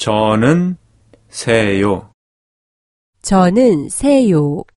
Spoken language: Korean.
저는 새요. 저는 새요.